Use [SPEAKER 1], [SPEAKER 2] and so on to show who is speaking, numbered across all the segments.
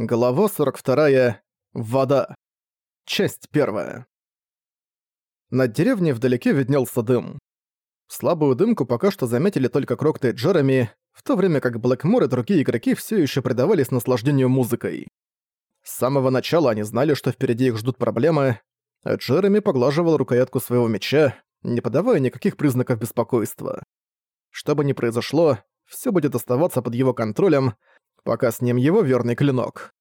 [SPEAKER 1] Глава 42. Вода. Часть 1. Над деревней вдалеке виднелся дым. Слабую дымку пока что заметили только Крокта и Джереми, в то время как Блэкмор и другие игроки все еще предавались наслаждению музыкой. С самого начала они знали, что впереди их ждут проблемы, а Джереми поглаживал рукоятку своего меча, не подавая никаких признаков беспокойства. Что бы ни произошло, все будет оставаться под его контролем, пока с ним его верный клинок.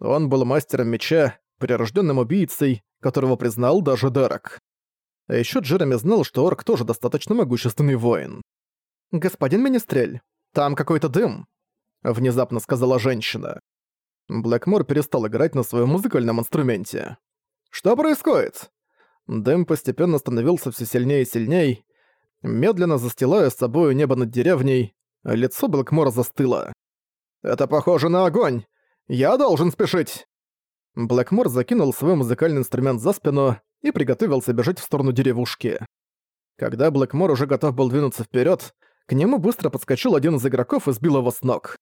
[SPEAKER 1] Он был мастером меча, прирожденным убийцей, которого признал даже Дерек. А ещё Джереми знал, что Орк тоже достаточно могущественный воин. «Господин Министрель, там какой-то дым», — внезапно сказала женщина. Блэкмор перестал играть на своем музыкальном инструменте. «Что происходит?» Дым постепенно становился все сильнее и сильней, медленно застилая с собой небо над деревней, лицо Блэкмора застыло. «Это похоже на огонь! Я должен спешить!» Блэкмор закинул свой музыкальный инструмент за спину и приготовился бежать в сторону деревушки. Когда Блэкмор уже готов был двинуться вперед, к нему быстро подскочил один из игроков и сбил его с ног.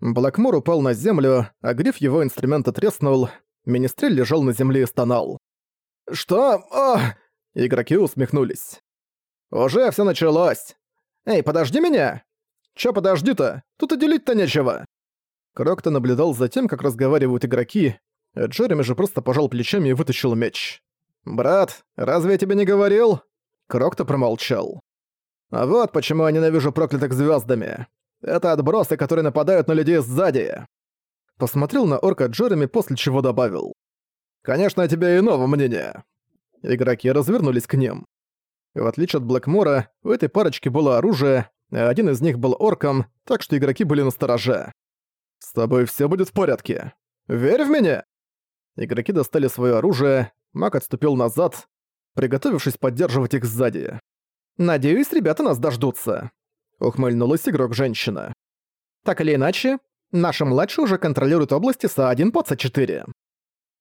[SPEAKER 1] Блэкмор упал на землю, а гриф его инструмента треснул, Министрель лежал на земле и стонал. «Что? О!» Игроки усмехнулись. «Уже все началось! Эй, подожди меня!» «Чё подожди-то? Тут и делить-то нечего!» Крокто наблюдал за тем, как разговаривают игроки, а Джереми же просто пожал плечами и вытащил меч. «Брат, разве я тебе не говорил?» Крокто промолчал. «А вот почему я ненавижу проклятых звездами. Это отбросы, которые нападают на людей сзади». Посмотрел на орка Джереми, после чего добавил. «Конечно, у тебя иного мнения». Игроки развернулись к ним. В отличие от Блэкмора, у этой парочки было оружие, один из них был орком, так что игроки были настороже. «С тобой все будет в порядке. Верь в меня!» Игроки достали свое оружие, маг отступил назад, приготовившись поддерживать их сзади. «Надеюсь, ребята нас дождутся», — ухмыльнулась игрок-женщина. «Так или иначе, наши младшие уже контролируют области СА-1 по С4».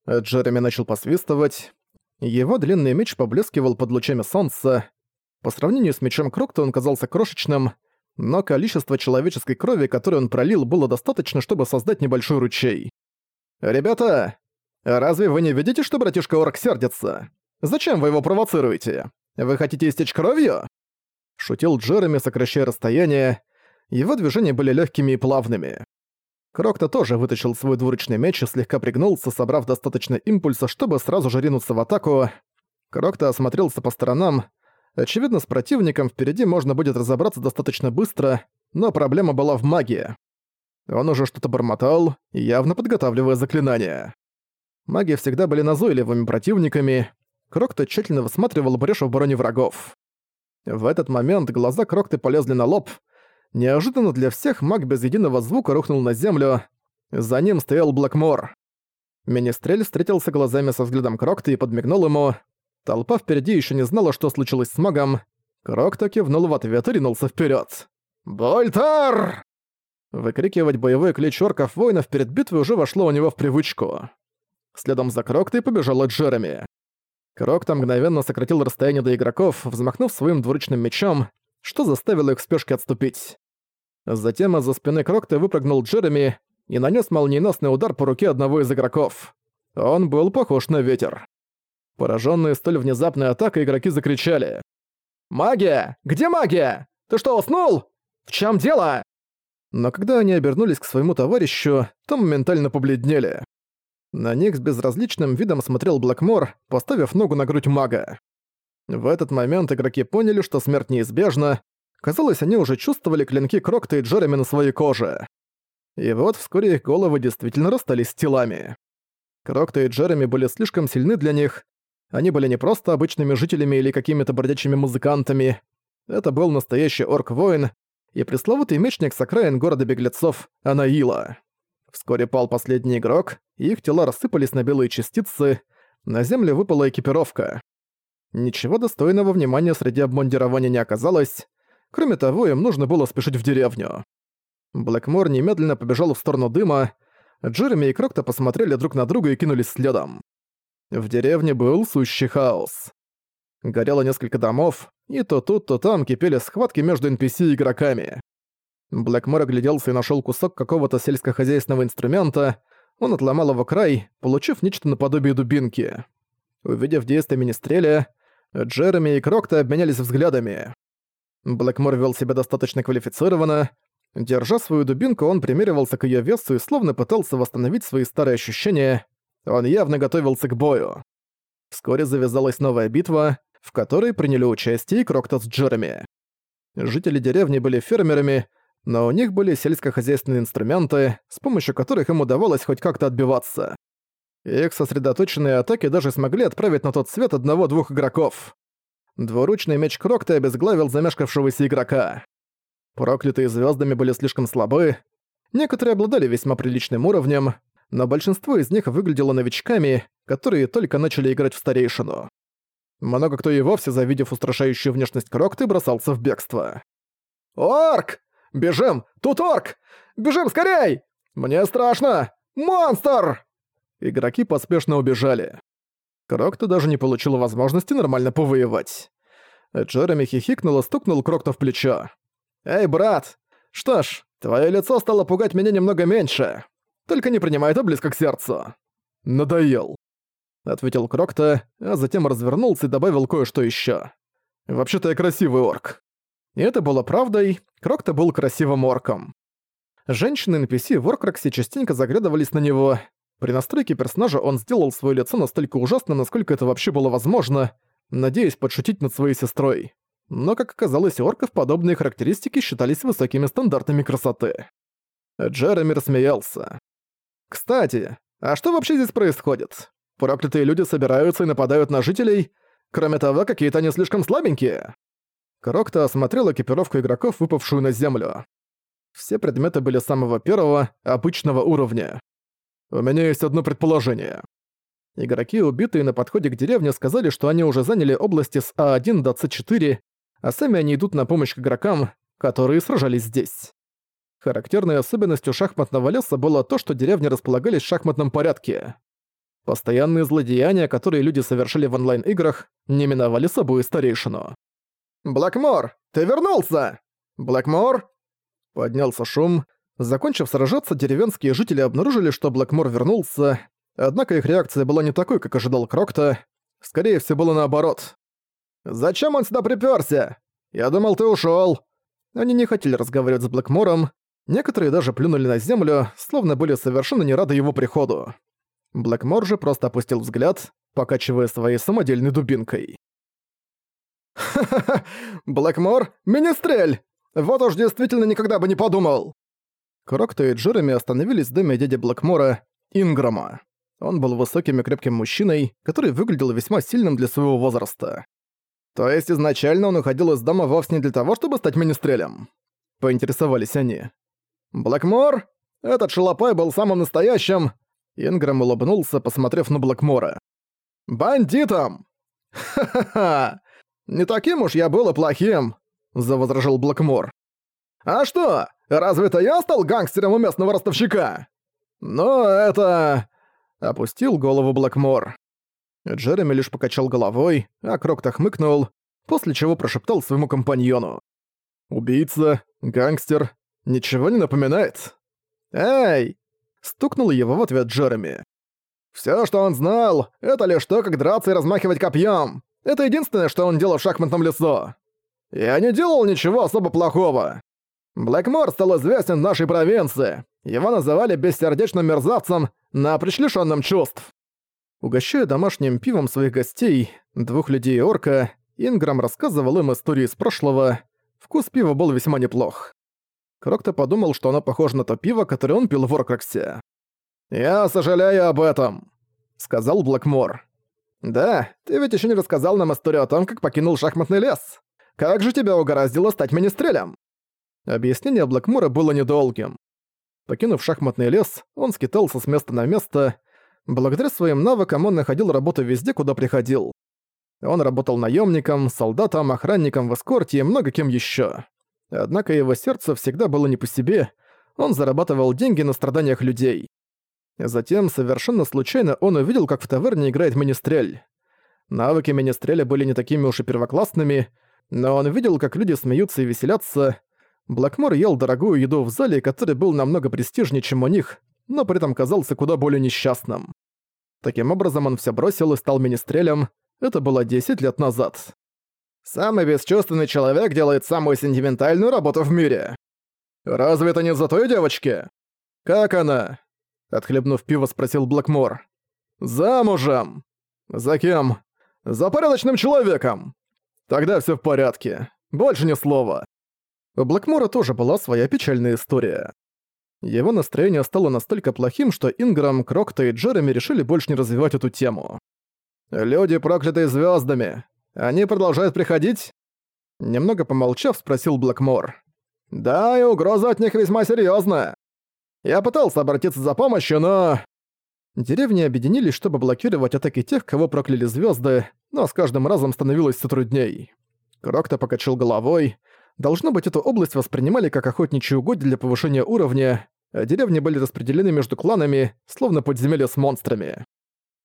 [SPEAKER 1] Джереми начал посвистывать. Его длинный меч поблескивал под лучами солнца. По сравнению с мечом Крокта он казался крошечным, но количество человеческой крови, которое он пролил, было достаточно, чтобы создать небольшой ручей. «Ребята, разве вы не видите, что братишка Орк сердится? Зачем вы его провоцируете? Вы хотите истечь кровью?» Шутил Джереми, сокращая расстояние. Его движения были легкими и плавными. Крокто тоже вытащил свой двуручный меч и слегка пригнулся, собрав достаточно импульса, чтобы сразу же ринуться в атаку. Крокто осмотрелся по сторонам, Очевидно, с противником впереди можно будет разобраться достаточно быстро, но проблема была в магии. Он уже что-то бормотал, явно подготавливая заклинания. Маги всегда были назойливыми противниками. Крокто тщательно высматривал брешь в обороне врагов. В этот момент глаза Крокты полезли на лоб. Неожиданно для всех маг без единого звука рухнул на землю. За ним стоял Блэкмор. Министрель встретился глазами со взглядом Крокты и подмигнул ему. Толпа впереди еще не знала, что случилось с магом. Крокто кивнул в ответ и ринулся вперед. «Больтар!» Выкрикивать боевой клич орков воинов перед битвой уже вошло у него в привычку. Следом за Кроктой побежала Джереми. Крокто мгновенно сократил расстояние до игроков, взмахнув своим двуручным мечом, что заставило их в спешке отступить. Затем из-за спины Крокта выпрыгнул Джереми и нанес молниеносный удар по руке одного из игроков. Он был похож на ветер. Пораженные столь внезапной атакой, игроки закричали. «Магия! Где магия? Ты что, уснул? В чем дело?» Но когда они обернулись к своему товарищу, то моментально побледнели. На них с безразличным видом смотрел Блэкмор, поставив ногу на грудь мага. В этот момент игроки поняли, что смерть неизбежна. Казалось, они уже чувствовали клинки Крокта и Джереми на своей коже. И вот вскоре их головы действительно расстались с телами. Крокта и Джереми были слишком сильны для них, они были не просто обычными жителями или какими-то бродячими музыкантами. Это был настоящий орк-воин и пресловутый мечник с окраин города беглецов Анаила. Вскоре пал последний игрок, и их тела рассыпались на белые частицы, на землю выпала экипировка. Ничего достойного внимания среди обмундирования не оказалось, кроме того, им нужно было спешить в деревню. Блэкмор немедленно побежал в сторону дыма, Джереми и Крокто посмотрели друг на друга и кинулись следом. В деревне был сущий хаос. Горело несколько домов, и то тут, то там кипели схватки между NPC и игроками. Блэкмор огляделся и нашел кусок какого-то сельскохозяйственного инструмента, он отломал его край, получив нечто наподобие дубинки. Увидев действия Министреля, Джереми и Крокта обменялись взглядами. Блэкмор вел себя достаточно квалифицированно. Держа свою дубинку, он примеривался к ее весу и словно пытался восстановить свои старые ощущения. Он явно готовился к бою. Вскоре завязалась новая битва, в которой приняли участие и Крокта Джереми. Жители деревни были фермерами, но у них были сельскохозяйственные инструменты, с помощью которых им удавалось хоть как-то отбиваться. Их сосредоточенные атаки даже смогли отправить на тот свет одного-двух игроков. Двуручный меч Крокта обезглавил замешкавшегося игрока. Проклятые звездами были слишком слабы, некоторые обладали весьма приличным уровнем, но большинство из них выглядело новичками, которые только начали играть в старейшину. Много кто и вовсе, завидев устрашающую внешность Крокты, бросался в бегство. «Орк! Бежим! Тут орк! Бежим скорей! Мне страшно! Монстр!» Игроки поспешно убежали. Крокто даже не получил возможности нормально повоевать. Джереми хихикнул и стукнул Крокто в плечо. «Эй, брат! Что ж, твое лицо стало пугать меня немного меньше. Только не принимай это близко к сердцу». «Надоел», — ответил Крокто, а затем развернулся и добавил кое-что еще. «Вообще-то я красивый орк». И это было правдой, Крокто был красивым орком. Женщины NPC в Оркраксе частенько заглядывались на него, при настройке персонажа он сделал свое лицо настолько ужасно, насколько это вообще было возможно, надеясь подшутить над своей сестрой. Но, как оказалось, у орков подобные характеристики считались высокими стандартами красоты. Джереми рассмеялся. «Кстати, а что вообще здесь происходит? Проклятые люди собираются и нападают на жителей? Кроме того, какие-то они слишком слабенькие?» Крокто осмотрел экипировку игроков, выпавшую на землю. Все предметы были самого первого, обычного уровня. У меня есть одно предположение. Игроки, убитые на подходе к деревне, сказали, что они уже заняли области с А1 до С4, а сами они идут на помощь к игрокам, которые сражались здесь. Характерной особенностью шахматного леса было то, что деревни располагались в шахматном порядке. Постоянные злодеяния, которые люди совершили в онлайн-играх, не миновали собой старейшину. «Блэкмор, ты вернулся!» «Блэкмор?» Поднялся шум, Закончив сражаться, деревенские жители обнаружили, что Блэкмор вернулся, однако их реакция была не такой, как ожидал Крокта. Скорее всего, было наоборот. «Зачем он сюда припёрся? Я думал, ты ушёл!» Они не хотели разговаривать с Блэкмором, некоторые даже плюнули на землю, словно были совершенно не рады его приходу. Блэкмор же просто опустил взгляд, покачивая своей самодельной дубинкой. «Ха-ха-ха! Блэкмор? Министрель! Вот уж действительно никогда бы не подумал!» Крокто и Джереми остановились в доме дяди Блэкмора, Инграма. Он был высоким и крепким мужчиной, который выглядел весьма сильным для своего возраста. То есть изначально он уходил из дома вовсе не для того, чтобы стать министрелем? Поинтересовались они. Блэкмор? Этот шалопай был самым настоящим. Инграм улыбнулся, посмотрев на Блэкмора. «Бандитом!» «Ха-ха-ха! Не таким уж я был и плохим!» — завозражил Блэкмор. «А что, разве это я стал гангстером у местного ростовщика?» «Ну, это...» — опустил голову Блэкмор. Джереми лишь покачал головой, а Крокто хмыкнул, после чего прошептал своему компаньону. «Убийца, гангстер, ничего не напоминает?» «Эй!» — стукнул его в ответ Джереми. «Всё, что он знал, это лишь то, как драться и размахивать копьем. Это единственное, что он делал в шахматном лесу. Я не делал ничего особо плохого. Блэкмор стал известен в нашей провинции. Его называли бессердечным мерзавцем на пришлишённом чувств. Угощая домашним пивом своих гостей, двух людей и орка, Инграм рассказывал им истории из прошлого. Вкус пива был весьма неплох. Крокто подумал, что оно похоже на то пиво, которое он пил в Оркраксе. «Я сожалею об этом», — сказал Блэкмор. «Да, ты ведь ещё не рассказал нам историю о том, как покинул шахматный лес. Как же тебя угораздило стать министрелем?» Объяснение Блэкмора было недолгим. Покинув шахматный лес, он скитался с места на место. Благодаря своим навыкам он находил работу везде, куда приходил. Он работал наемником, солдатом, охранником в эскорте и много кем еще. Однако его сердце всегда было не по себе, он зарабатывал деньги на страданиях людей. Затем, совершенно случайно, он увидел, как в таверне играет Министрель. Навыки Министреля были не такими уж и первоклассными, но он видел, как люди смеются и веселятся, Блэкмор ел дорогую еду в зале, который был намного престижнее, чем у них, но при этом казался куда более несчастным. Таким образом, он все бросил и стал министрелем. Это было 10 лет назад. Самый бесчувственный человек делает самую сентиментальную работу в мире. Разве это не за той девочки? Как она? Отхлебнув пиво, спросил Блэкмор. Замужем. За кем? За порядочным человеком. Тогда все в порядке. Больше ни слова. У Блэкмора тоже была своя печальная история. Его настроение стало настолько плохим, что Инграм, Крокта и Джереми решили больше не развивать эту тему. «Люди, проклятые звездами, они продолжают приходить?» Немного помолчав, спросил Блэкмор. «Да, и угроза от них весьма серьезная. Я пытался обратиться за помощью, но...» Деревни объединились, чтобы блокировать атаки тех, кого прокляли звезды, но с каждым разом становилось все трудней. Крокто покачал головой. Должно быть, эту область воспринимали как охотничий угодье для повышения уровня, деревни были распределены между кланами, словно подземелья с монстрами.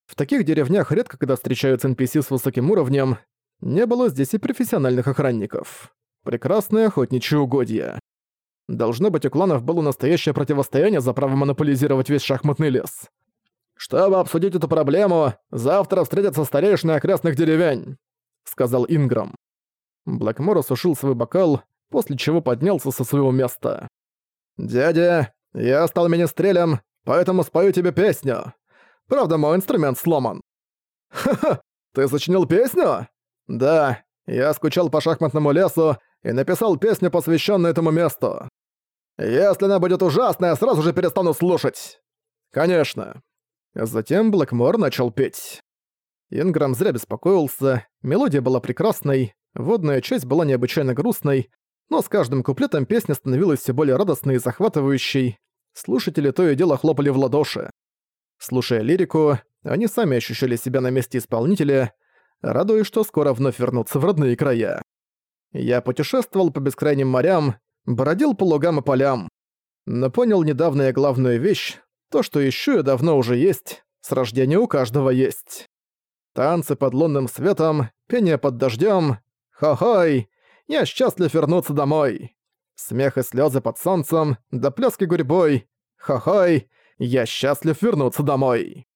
[SPEAKER 1] В таких деревнях редко когда встречаются NPC с высоким уровнем, не было здесь и профессиональных охранников. Прекрасное охотничье угодье. Должно быть, у кланов было настоящее противостояние за право монополизировать весь шахматный лес. «Чтобы обсудить эту проблему, завтра встретятся старейшины окрестных деревень», — сказал Инграм. Блэкмор осушил свой бокал, после чего поднялся со своего места. «Дядя, я стал министрелем, поэтому спою тебе песню. Правда, мой инструмент сломан». «Ха-ха, ты сочинил песню?» «Да, я скучал по шахматному лесу и написал песню, посвященную этому месту. Если она будет ужасная, сразу же перестану слушать». «Конечно». Затем Блэкмор начал петь. Инграм зря беспокоился, мелодия была прекрасной, водная часть была необычайно грустной, но с каждым куплетом песня становилась все более радостной и захватывающей. Слушатели то и дело хлопали в ладоши. Слушая лирику, они сами ощущали себя на месте исполнителя, радуясь, что скоро вновь вернутся в родные края. Я путешествовал по бескрайним морям, бродил по лугам и полям. Но понял недавно я главную вещь, то, что ищу и давно уже есть, с рождения у каждого есть. Танцы под лунным светом, пение под дождем. Хо-хой! Я счастлив вернуться домой. Смех и слезы под солнцем, да пляски гурьбой. Хо-хой! Я счастлив вернуться домой.